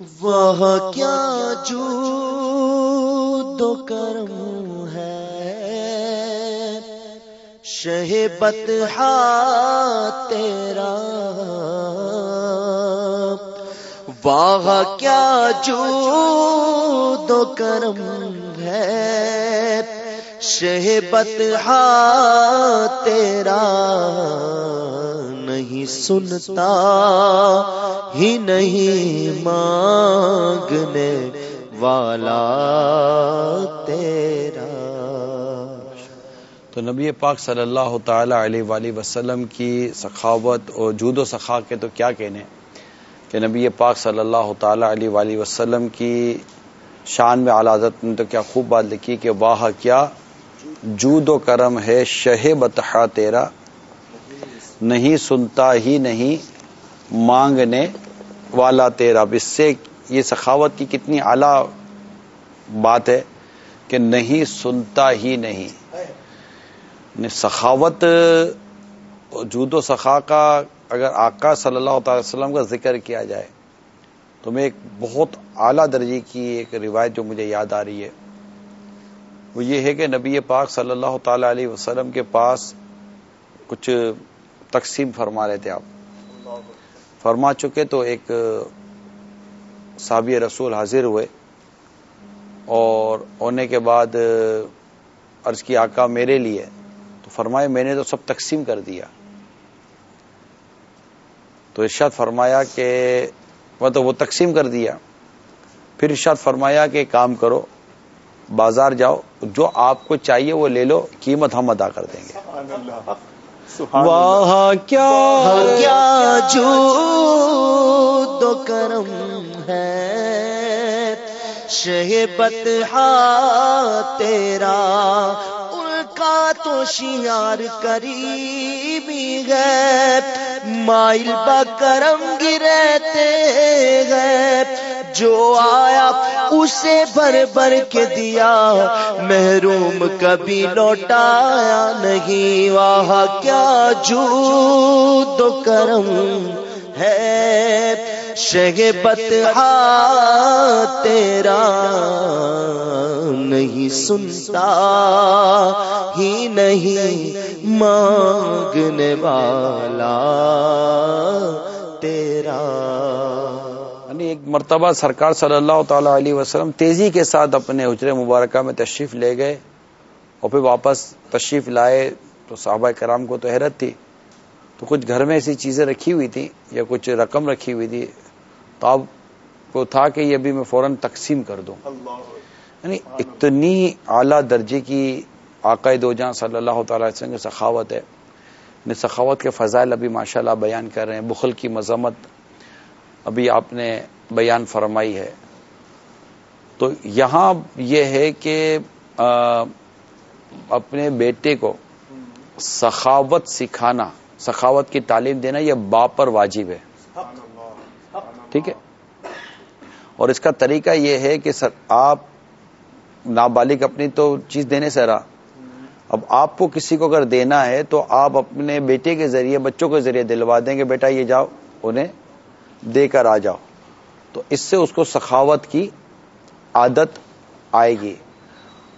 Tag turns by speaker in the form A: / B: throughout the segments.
A: وہاں کیا جو دو کرم ہے؟ شہ بتہ تیرا۔ واہ، کیا جو دو کرم ہے شہ بتہ ہاں تیرا نہیں سنتا، ہی نہیں مانگنے والا تیرا۔
B: تو نبی پاک صلی اللہ تعالی علیہ وآلہ وسلم کی سخاوت اور جود و سخا کے تو کیا کہنے؟ کہ نبی پاک صلی اللہ تعالی علیہ وآلہ وسلم کی شان میں حضرت نے تو کیا خوب بات لکھی کہ واہ کیا جود و کرم ہے شہ بتہ تیرا۔ نہیں سنتا ہی نہیں، مانگنے والا تیرا۔ اس سے یہ سخاوت کی کتنی اعلی بات ہے کہ نہیں سنتا ہی نہیں۔ یعنی سخاوت، جود و سخا کا اگر آقا صلی اللہ تعالی وسلم کا ذکر کیا جائے، تو میں ایک بہت اعلیٰ درجے کی ایک روایت جو مجھے یاد آ رہی ہے۔ وہ یہ ہے کہ نبی پاک صلی اللہ تعالی علیہ وسلم کے پاس کچھ تقسیم فرما رہے تھے آپ۔ فرما چکے تو ایک صحابی رسول حاضر ہوئے اور ہونے کے بعد عرض کی آقا میرے لیے۔ تو فرمائے میں نے تو سب تقسیم کر دیا۔ تو ارشاد فرمایا کہ تو وہ تقسیم کر دیا۔ پھر ارشاد فرمایا کہ کام کرو بازار جاؤ جو آپ کو چاہیے وہ لے لو قیمت ہم ادا کر دیں گے۔
A: واہ کیا کیا جو دو کرم ہے؟ شہبت تیرا ان کا تو شیار کری بھی گئے مائل بکرم گرتے گئے جو آیا، اسے بھر بھر کے دیا۔ محروم کبھی لوٹایا نہیں، واہ، کیا جو دو کرم ہے۔ شہ بتہ تیرا نہیں سنتا، ہی نہیں مانگنے والا تیرا۔
B: ایک مرتبہ سرکار صلی اللہ تعالی علیہ وسلم تیزی کے ساتھ اپنے حجر مبارکہ میں تشریف لے گئے اور پھر واپس تشریف لائے تو صحابہ کرام کو تو حیرت تھی تو کچھ گھر میں ایسی چیزیں رکھی ہوئی تھی یا کچھ رقم رکھی ہوئی تھی تو اب کو تھا کہ یہ بھی میں فوراً تقسیم کر دوں۔ یعنی اتنی اعلی درجے کی عقائد دو جہاں صلی اللہ تعالی وسلم کی سخاوت ہے۔ یعنی سخاوت کے فضائل ابھی ماشاء اللہ بیان کر رہے ہیں، بخل کی مذمت۔ ابھی آپ نے بیان فرمائی ہے۔ تو یہاں یہ ہے کہ اپنے بیٹے کو سخاوت سکھانا، سخاوت کی تعلیم دینا یہ باپ پر واجب ہے۔ ٹھیک ہے؟ اور اس کا طریقہ یہ ہے کہ سر، آپ نابالغ اپنی تو چیز دینے سے رہا اب آپ کو کسی کو اگر دینا ہے تو آپ اپنے بیٹے کے ذریعے، بچوں کے ذریعے دلوا دیں گے، بیٹا یہ جاؤ، انہیں دے کر آ جاؤ۔ تو اس سے اس کو سخاوت کی عادت آئے گی۔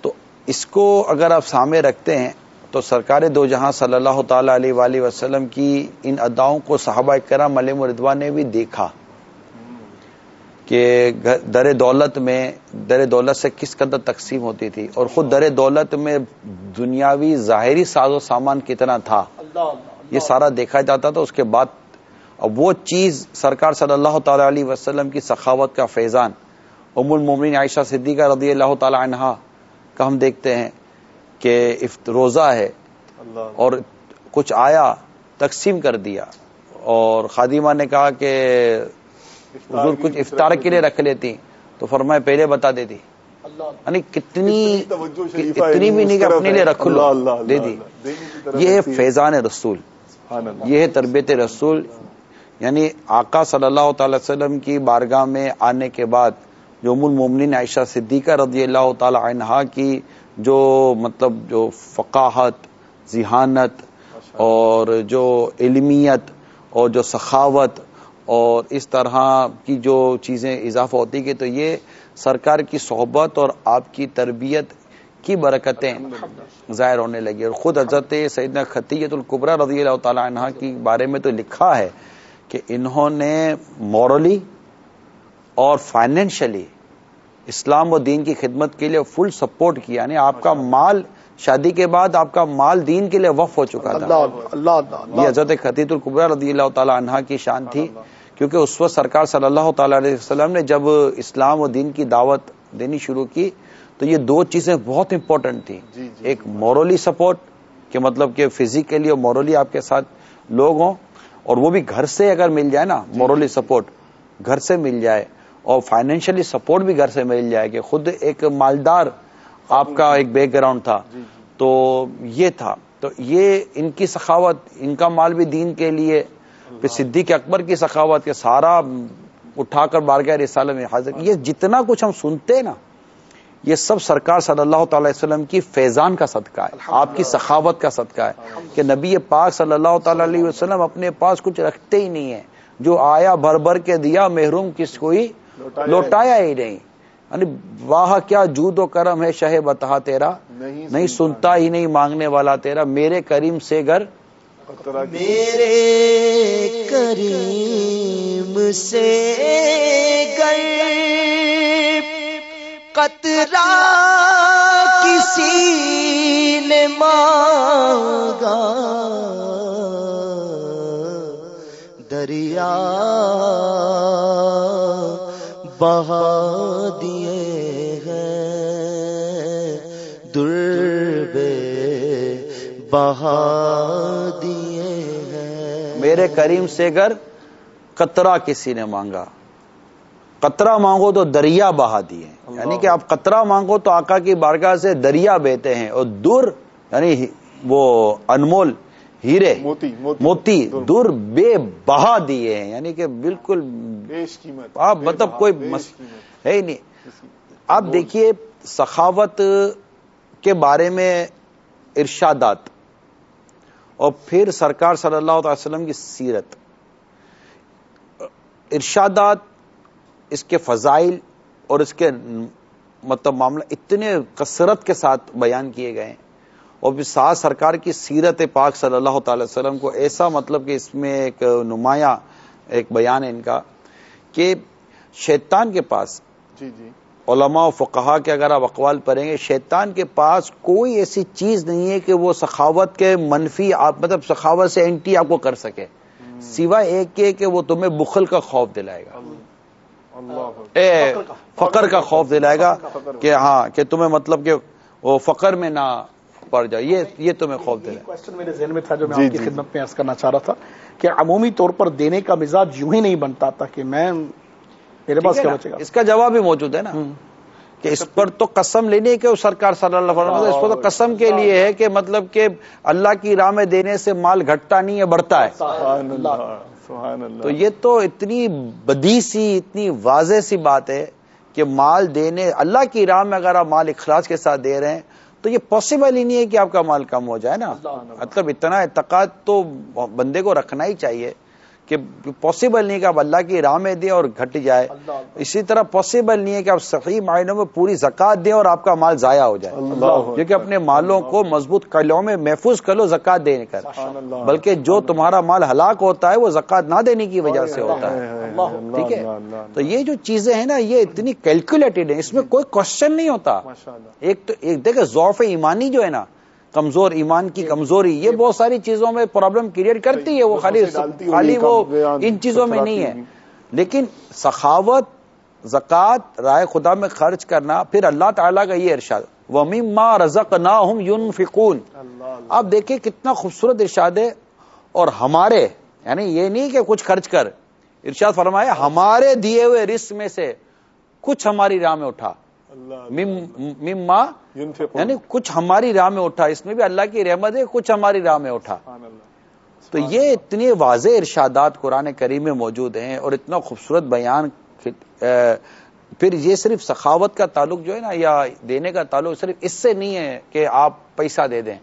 B: تو اس کو اگر آپ سامنے رکھتے ہیں تو سرکار دو جہاں صلی اللہ تعالی علیہ وآلہ وسلم کی ان اداؤں کو صحابہ کرام ملیم ردوان نے بھی دیکھا کہ در دولت میں در دولت سے کس قدر تقسیم ہوتی تھی۔ اور خود در دولت میں دنیاوی ظاہری ساز و سامان کتنا تھا۔ یہ سارا دیکھا جاتا تھا اس کے بعد اب وہ چیز سرکار صلی اللہ تعالی علیہ وسلم کی سخاوت کا فیضان ام المومن عائشہ صدیقہ رضی اللہ تعالی عنہ کا ہم دیکھتے ہیں کہ روزہ ہے اور کچھ آیا تقسیم کر دیا۔ اور خادمہ نے کہا کہ حضور کچھ افطار کے لیے رکھ لیتی تو فرمائے پہلے بتا دیتی۔ یعنی کتنی اتنی بھی نہیں کہ اپنے لیے رکھ لو۔ دے دی۔ یہ ہے فیضان رسول۔ یہ ہے تربیت رسول۔ یعنی آقا صلی اللہ تعالی وسلم کی بارگاہ میں آنے کے بعد جو ام المومنین عائشہ صدیقہ رضی اللہ تعالی عنہا کی جو مطلب جو فقاہت ذہانت اور جو علمیت اور جو سخاوت اور اس طرح کی جو چیزیں اضافہ ہوتی کہ تو یہ سرکار کی صحبت اور آپ کی تربیت کی برکتیں ظاہر ہونے لگی اور خود حضرت سیدنا خطیت القبرہ رضی اللہ تعالی عنہ کی بارے میں تو لکھا ہے کہ انہوں نے مورلی اور فائنینشلی اسلام و دین کی خدمت کے لیے فل سپورٹ کیا یعنی آپ کا مال شادی کے بعد آپ کا مال دین کے لیے وف ہو چکا تھا۔ یہ حضرت خطیط القبرہ رضی اللہ تعالی عنہ کی شان تھی کیونکہ اس وقت سرکار صلی اللہ تعالی علیہ وسلم نے جب اسلام و دین کی دعوت دینی شروع کی تو یہ دو چیزیں بہت امپورٹنٹ تھیں۔ ایک مورلی سپورٹ کہ مطلب کہ فزیکلی اور مورلی آپ کے ساتھ لوگ ہوں اور وہ بھی گھر سے اگر مل جائے نا مورلی سپورٹ گھر سے مل جائے اور فائنینشلی سپورٹ بھی گھر سے مل جائے کہ خود ایک مالدار آپ کا ایک بیک گراؤنڈ تھا تو یہ تھا۔ تو یہ ان کی سخاوت ان کا مال بھی دین کے لیے۔ پھر صدیق اکبر کی سخاوت کے سارا اٹھا کر بارگاہ رسالہ میں حاضر۔ یہ جتنا کچھ ہم سنتے ہیں نا یہ سب سرکار صلی اللہ تعالی وسلم کی فیضان کا صدقہ ہے آپ کی سخاوت کا صدقہ ہے کہ نبی پاک صلی اللہ تعالی علیہ وسلم اپنے پاس کچھ رکھتے ہی نہیں ہے جو آیا بھر بھر کے دیا محروم کس کو ہی لوٹایا ہی نہیں۔ یعنی واہ کیا جود و کرم ہے شہ بتا تیرا؟ نہیں سنتا۔ ہی نہیں مانگنے والا تیرا۔ میرے کریم سے گھر
A: میرے کریم سے گر۔ قطرہ کسی نے مانگا۔ دریا بہا دیے ہیں۔ دربے بہا دیے ہیں۔
B: میرے کریم سے گر قطرہ کسی نے مانگا۔ قطرہ مانگو تو دریا بہا دیے یعنی کہ آپ قطرہ مانگو تو آقا کی بارگاہ سے دریا بیتے ہیں اور دور یعنی وہ انمول ہیرے
C: موتی
B: موتی دور۔ بے بہا دیے ہیں۔ یعنی کہ بالکل آپ مطلب کوئی. ہے ہی نہیں۔ آپ دیکھیے سخاوت کے بارے میں ارشادات۔ اور پھر سرکار صلی اللہ تعالی وسلم کی سیرت۔ ارشادات اس کے فضائل اور اس کے مطلب معاملہ اتنے کثرت کے ساتھ بیان کیے گئے ہیں۔ اور پھر ساتھ سرکار کی سیرت پاک صلی اللہ تعالی وسلم کو ایسا مطلب کہ اس میں ایک نمایاں ایک بیان ہے ان کا کہ شیطان کے پاس
C: جی جی۔
B: علماء و فقہا کے اگر آپ اقوال پڑھیں گے شیطان کے پاس کوئی ایسی چیز نہیں ہے کہ وہ سخاوت کے منفی آپ مطلب سخاوت سے اینٹی آپ کو کر سکے۔ سوائے ایک کے کہ وہ تمہیں بخل کا خوف دلائے گا۔ اے فقر کا خوف دلائے گا کہ ہاں کہ تمہیں مطلب کہ وہ فقر میں نہ پڑ جائے۔ یہ یہ تمہیں خوف دلائے۔
D: کوشچن میرے ذہن میں تھا جو میں
C: جی،
D: آپ کی
C: جی۔
D: خدمت میں عرض کرنا چاہ رہا تھا کہ عمومی طور پر دینے کا مزاج یوں ہی نہیں بنتا تھا کہ میں میرے پاس کیا؟ بچے گا؟
B: اس کا جواب بھی موجود ہے نا۔ کہ اس پر تو قسم لینے کے سرکار صلی اللہ علیہ وسلم اس پر تو قسم کے لیے ہے کہ مطلب کہ اللہ کی راہ میں دینے سے مال گھٹتا نہیں ہے بڑھتا ہے۔
C: سبحان اللہ سبحان اللہ۔
B: تو یہ تو اتنی بدی سی اتنی واضح سی بات ہے کہ مال دینے اللہ کی راہ میں اگر آپ مال اخلاص کے ساتھ دے رہے ہیں تو یہ پاسبل ہی نہیں ہے کہ آپ کا مال کم ہو جائے نا۔ مطلب اتنا اعتقاد تو بندے کو رکھنا ہی چاہیے۔ کہ پاسبل نہیں کہ آپ اللہ کی راہ میں دیں اور گھٹ جائے۔ اسی طرح پاسبل نہیں ہے کہ آپ صحیح معنوں میں پوری زکات دیں اور آپ کا مال ضائع ہو جائے۔ کیونکہ اپنے مالوں کو مضبوط کلوں میں محفوظ کر لو زکات دینے کر بلکہ جو تمہارا مال ہلاک ہوتا ہے وہ زکات نہ دینے کی وجہ سے ہوتا ہے۔ ٹھیک ہے؟ تو یہ جو چیزیں ہیں نا یہ اتنی کیلکولیٹڈ ہیں اس میں کوئی کوشچن نہیں ہوتا۔ ایک تو ایک دیکھے ضعف ایمانی جو ہے نا کمزور ایمان کی کمزوری یہ بہت ساری چیزوں میں پرابلم کریٹ کرتی ہے وہ خالی خالی وہ ان چیزوں میں نہیں ہے۔ لیکن سخاوت زکوٰۃ رائے خدا میں خرچ کرنا پھر اللہ تعالیٰ کا یہ ارشاد ومیم ماں رزق نہ یون فکون آپ دیکھیں کتنا خوبصورت ارشاد ہے۔ اور ہمارے یعنی یہ نہیں کہ کچھ خرچ کر ارشاد فرمایا ہمارے دیے ہوئے رزق میں سے کچھ ہماری راہ میں اٹھا۔
C: اللہ
B: مم مم ماں
C: ينفقون.
B: یعنی کچھ ہماری راہ میں اٹھا۔ اس میں بھی اللہ کی رحمت ہے کچھ ہماری راہ میں اٹھا۔ تو یہ اتنے واضح ارشادات قرآن کریم میں موجود ہیں اور اتنا خوبصورت بیان پھر یہ صرف سخاوت کا تعلق جو ہے نا یا دینے کا تعلق صرف اس سے نہیں ہے کہ آپ پیسہ دے دیں۔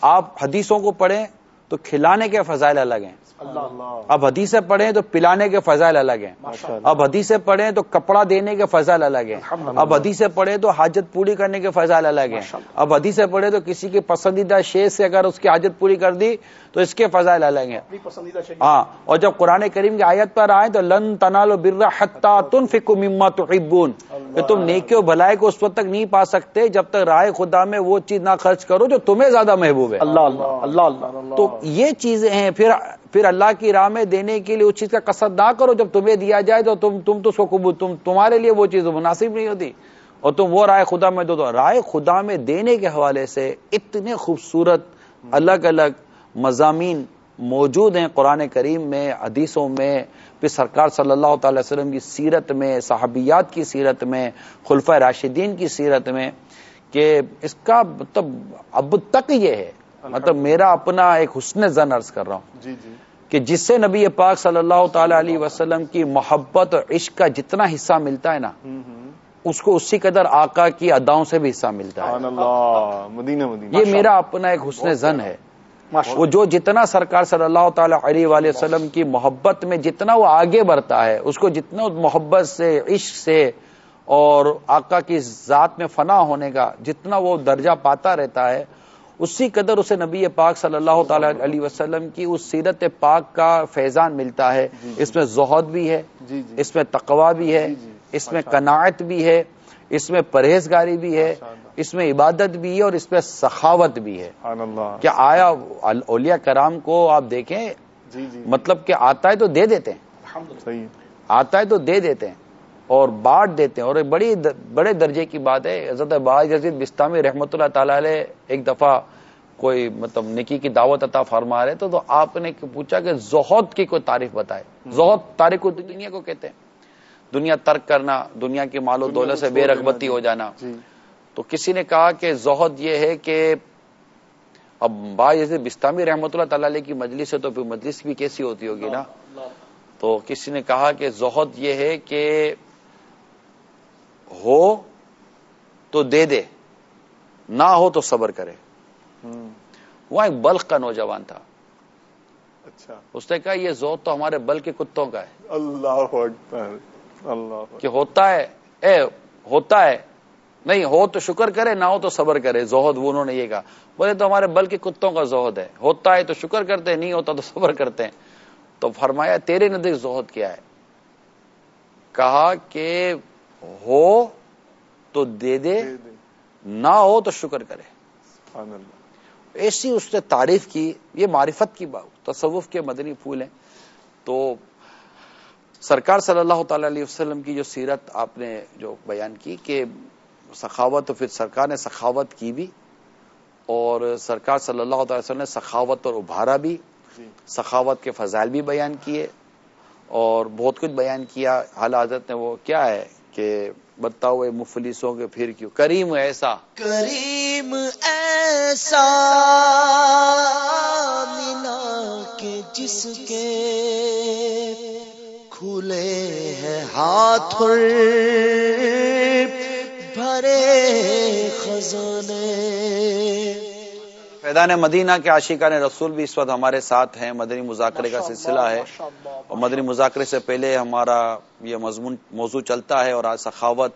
B: آپ حدیثوں کو پڑھیں تو کھلانے کے فضائل الگ ہیں۔
D: اللہ۔
C: اللہ
B: اب حدیثیں پڑھیں تو پلانے کے فضائل الگ ہیں۔ اب حدیثیں پڑھیں تو کپڑا دینے کے فضائل الگ ہیں۔ اب حدیثیں پڑھیں تو حاجت پوری کرنے کے فضائل الگ ہیں۔ اب حدیثیں پڑھیں تو کسی کی پسندیدہ شے سے اگر اس کی حاجت پوری کر دی تو اس کے فضائل الگ ہیں۔ ہاں اور جب قرآن کریم کی آیت پر آئے تو لن تنفقوا مما تحبون۔ کہ تم نیکی و بھلائی کو اس وقت تک نہیں پا سکتے جب تک رائے خدا میں وہ چیز نہ خرچ کرو جو تمہیں زیادہ محبوب ہے۔
D: اللہ اللہ اللہ اللہ۔
B: تو یہ چیزیں ہیں، پھر پھر اللہ کی راہ میں دینے کے لیے اس چیز کا قصد نہ کرو، جب تمہیں دیا جائے تو تم تم تو اس کو قبول، تم، تمہارے لیے وہ چیز مناسب نہیں ہوتی۔ اور تم وہ رائے خدا میں دو تو رائے خدا میں دینے کے حوالے سے اتنے خوبصورت الگ الگ مضامین موجود ہیں قرآن کریم میں، حدیثوں میں۔ پھر سرکار صلی اللہ تعالی وسلم کی سیرت میں، صحابیات کی سیرت میں خلفۂ راشدین کی سیرت میں کہ اس کا مطلب اب تک یہ ہے مطلب میرا اپنا ایک حسن زن عرض کر رہا ہوں۔
C: جی جی۔
B: کہ جس سے نبی پاک صلی اللہ تعالی علیہ وسلم کی محبت اور عشق کا جتنا حصہ ملتا ہے نا اس کو اسی قدر آقا کی اداؤں سے بھی حصہ ملتا ہے۔
C: سبحان اللہ مدینہ مدینہ۔
B: یہ میرا اپنا ایک حسن زن ہے۔ وہ جو جتنا سرکار صلی اللہ تعالی علیہ وآلہ وسلم کی محبت میں جتنا وہ آگے بڑھتا ہے اس کو جتنا محبت سے عشق سے اور آقا کی ذات میں فنا ہونے کا جتنا وہ درجہ پاتا رہتا ہے اسی قدر اسے نبی پاک صلی اللہ تعالی علیہ وسلم کی اس سیرت پاک کا فیضان ملتا ہے۔ اس میں زہد بھی ہے
C: جی جی۔
B: اس میں تقوا بھی ہے
C: جی، جی۔
B: اس میں قناعت بھی ہے اس میں پرہیزگاری بھی ہے اس میں عبادت بھی ہے اور اس میں سخاوت بھی ہے۔ کیا آیا اولیاء کرام کو آپ دیکھیں؟
C: جی جی۔
B: مطلب کہ آتا ہے تو دے دیتے ہیں۔ آتا ہے تو دے دیتے ہیں۔ اور بانٹ دیتے ہیں۔ اور ایک بڑی بڑے درجے کی بات ہے حضرت باز یزید بستامی رحمۃ اللہ تعالی علیہ ایک دفعہ کوئی مطلب نکی کی دعوت عطا فرما رہے تو, تو آپ نے پوچھا کہ زہد کی کوئی تعریف بتائے۔ زہد تاریخ دنیا کو کہتے ہیں۔ دنیا ترک کرنا دنیا کی مال و دولت سے بے رغبتی ہو جانا۔
C: جی۔
B: تو کسی نے کہا کہ زہد یہ ہے کہ اب با جیسے بستامی رحمۃ اللہ تعالی علیہ کی مجلس ہے تو پھر مجلس بھی کیسی ہوتی ہوگی نا؟ تو کسی نے کہا کہ زہد یہ ہے کہ ہو تو دے دے نہ ہو تو صبر کرے۔ وہاں ایک بلخ کا نوجوان تھا۔
C: اچھا۔
B: اس نے کہا یہ زہد تو ہمارے بل کے کتوں کا ہے۔
C: اللہ اکبر اللہ
B: کہ ہوتا ہے اے ہوتا ہے۔ نہیں ہو تو شکر کرے نہ ہو تو صبر کرے۔ زہد وہ انہوں نے یہ کہا۔ بولے تو ہمارے بل کے کتوں کا زہد ہے۔ ہوتا ہے تو شکر کرتے ہیں نہیں ہوتا تو صبر کرتے ہیں۔ تو فرمایا تیرے نزدیک زہد کیا ہے؟ کہا کہ ہو تو دے دے نہ ہو تو شکر کرے۔ ایسی اس نے تعریف کی یہ معرفت کی بات تصوف کے مدنی پھول ہیں۔ تو سرکار صلی اللہ تعالی علیہ وسلم کی جو سیرت آپ نے جو بیان کی کہ سخاوت تو پھر سرکار نے سخاوت کی بھی اور سرکار صلی اللہ تعالی وسلم نے سخاوت اور ابھارا بھی
C: جی۔
B: سخاوت کے فضائل بھی بیان کیے اور بہت کچھ بیان کیا۔ حال حضرت نے وہ کیا ہے؟ کہ بتاؤ مفلسوں کے پھر کیوں؟ کریم ایسا۔
A: کریم ایسا مینا کے جس کے کھلے ہیں ہاتھ بھرے خزانے
B: فیضان مدینہ کے عاشقان رسول بھی اس وقت ہمارے ساتھ ہیں۔ مدنی مذاکرے کا سلسلہ ہے۔ اور مدنی مذاکرے سے پہلے ہمارا یہ مضمون موضوع چلتا ہے اور آج سخاوت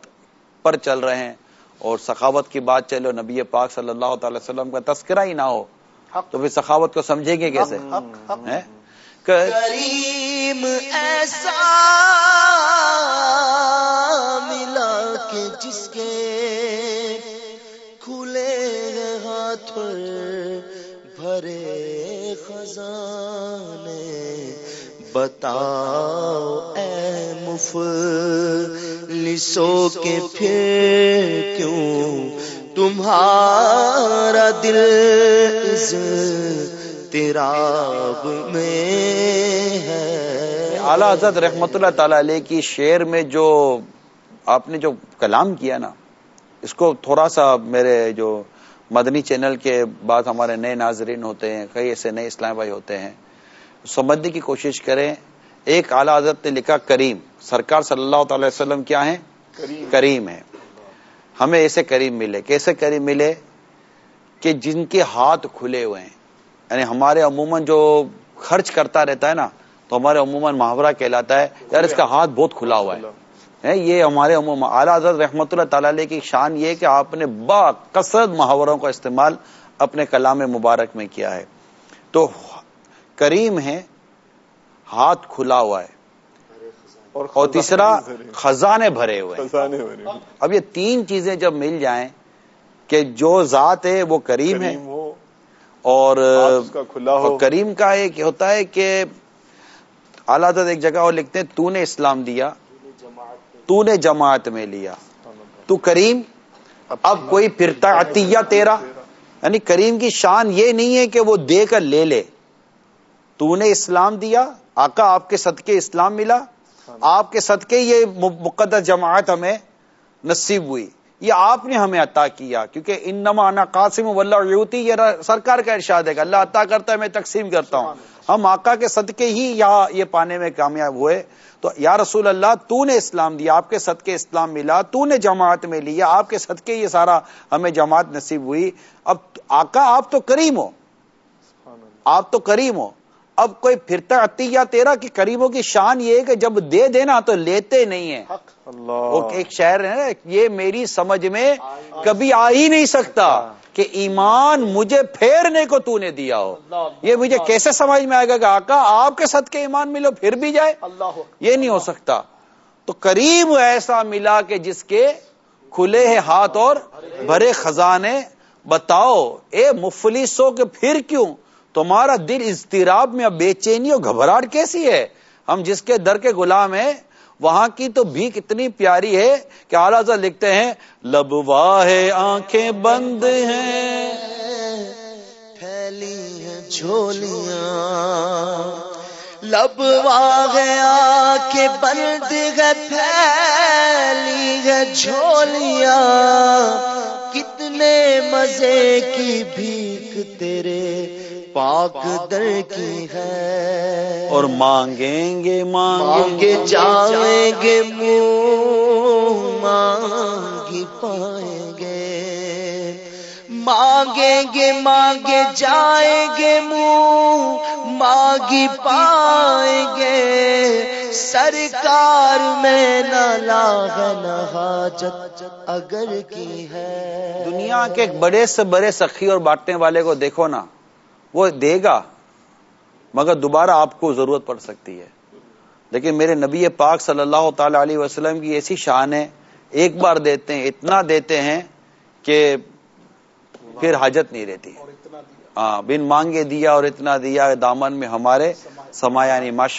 B: پر چل رہے ہیں۔ اور سخاوت کی بات چلے اور نبی پاک صلی اللہ تعالی وسلم کا تذکرہ ہی نہ ہو تو پھر سخاوت کو سمجھیں گے کیسے؟
A: کریم ایسا ملا کے جس کے کھلے ہاتھ بتاؤ اے مفلسوں کے پھر کیوں تمہارا دل اس تیراب میں ہے؟
B: اعلی حضرت رحمت اللہ تعالی علیہ کی شعر میں جو آپ نے جو کلام کیا نا، اس کو تھوڑا سا میرے جو مدنی چینل کے بعد ہمارے نئے ناظرین ہوتے ہیں، کئی ایسے نئے اسلام بھائی ہوتے ہیں سمجھنے کی کوشش کریں۔ ایک اعلی حضرت نے لکھا کریم۔ سرکار صلی اللہ تعالی وسلم کیا ہیں؟
C: کریم۔
B: کریم ہے ہمیں ایسے کریم ملے۔ کیسے کریم ملے؟ کہ جن کے ہاتھ کھلے ہوئے ہیں۔ یعنی ہمارے عموماً جو خرچ کرتا رہتا ہے نا تو ہمارے عموماً محاورہ کہلاتا ہے یار اس کا ہاتھ بہت کھلا ہوا ہے۔ ہے یہ ہمارے عموماً اعلیٰ حضرت رحمۃ اللہ تعالی علیہ کی شان یہ کہ آپ نے با کثرت محاوروں کا استعمال اپنے کلام مبارک میں کیا ہے۔ تو کریم ہے ہاتھ کھلا ہوا ہے۔ اور تیسرا خزانے بھرے ہوئے۔ اب یہ تین چیزیں جب مل جائیں کہ جو ذات ہے وہ کریم ہے اور کریم کا ایک ہوتا ہے کہ اعلیٰ ایک جگہ اور لکھتے ہیں تو نے اسلام دیا تو نے جماعت میں لیا۔ تو کریم اب کوئی پھرتا عطیہ تیرا۔ یعنی کریم کی شان یہ نہیں ہے کہ وہ دے کر لے لے۔ تو نے اسلام دیا، آقا آپ کے صدقے اسلام ملا۔ آپ کے صدقے یہ مقدس جماعت ہمیں نصیب ہوئی۔ یہ آپ نے ہمیں عطا کیا، کیونکہ انما انا قاسم واللہ یہ سرکار کا ارشاد ہے کہ اللہ عطا کرتا ہے، میں تقسیم کرتا ہوں۔ ہم آقا کے صدقے ہی یہاں یہ پانے میں کامیاب ہوئے۔ تو یا رسول اللہ، تو نے اسلام دیا، آپ کے صدقے اسلام ملا، تو نے جماعت میں لیا، آپ کے صدقے یہ سارا ہمیں جماعت نصیب ہوئی۔ اب آقا، آپ تو کریم ہو۔ آپ تو کریم ہو۔ اب کوئی پھرتا عطیہ تیرا کہ کریموں کی شان یہ ہے کہ جب دے دینا تو لیتے نہیں ہیں۔ وہ
C: اللہ۔
B: ایک شہر ہے نا یہ میری سمجھ میں کبھی آ ہی نہیں سکتا کہ ایمان مجھے پھیرنے کو تو نے دیا ہو۔ یہ مجھے کیسے سمجھ میں آئے گا کہ آقا آپ کے ساتھ کے ایمان ملو پھر بھی جائے۔
D: اللہ
B: یہ نہیں ہو سکتا۔ تو کریم ایسا ملا کہ جس کے کھلے ہیں ہاتھ اور بھرے خزانے۔ بتاؤ اے مفلسو کہ پھر کیوں؟ تمہارا دل اضطراب میں اب بے چینی اور گھبراہٹ کیسی ہے؟ ہم جس کے در کے غلام ہیں، وہاں کی تو بھی کتنی پیاری ہے کہ اعلیٰ حضرت لکھتے ہیں لب واہ آنکھیں بند ہیں۔
A: پھیلی ہیں جھولیاں۔ لب گیا کہ بند گئے پھیلی ہے جھولیاں۔ کتنے مزے کی بھیک تیرے پاک در کی ہے۔
B: اور مانگیں گے مانگیں
A: مانگے جائیں گے مانگی پائیں گے۔ مانگیں گے مانگے جائیں گے منہ مانگی پائیں گے۔ سرکار میں نہ حاجت اگر کی ہے۔
B: دنیا کے ایک بڑے سے بڑے سخی اور بانٹنے والے کو دیکھو نا۔ وہ دے گا مگر دوبارہ آپ کو ضرورت پڑ سکتی ہے۔ لیکن میرے نبی پاک صلی اللہ تعالی علیہ وسلم کی ایسی شان ہے ایک بار دیتے ہیں اتنا دیتے ہیں کہ پھر حاجت نہیں رہتی۔ ہاں بن مانگے دیا اور اتنا دیا دامن میں ہمارے سمایا نہیں ماشاء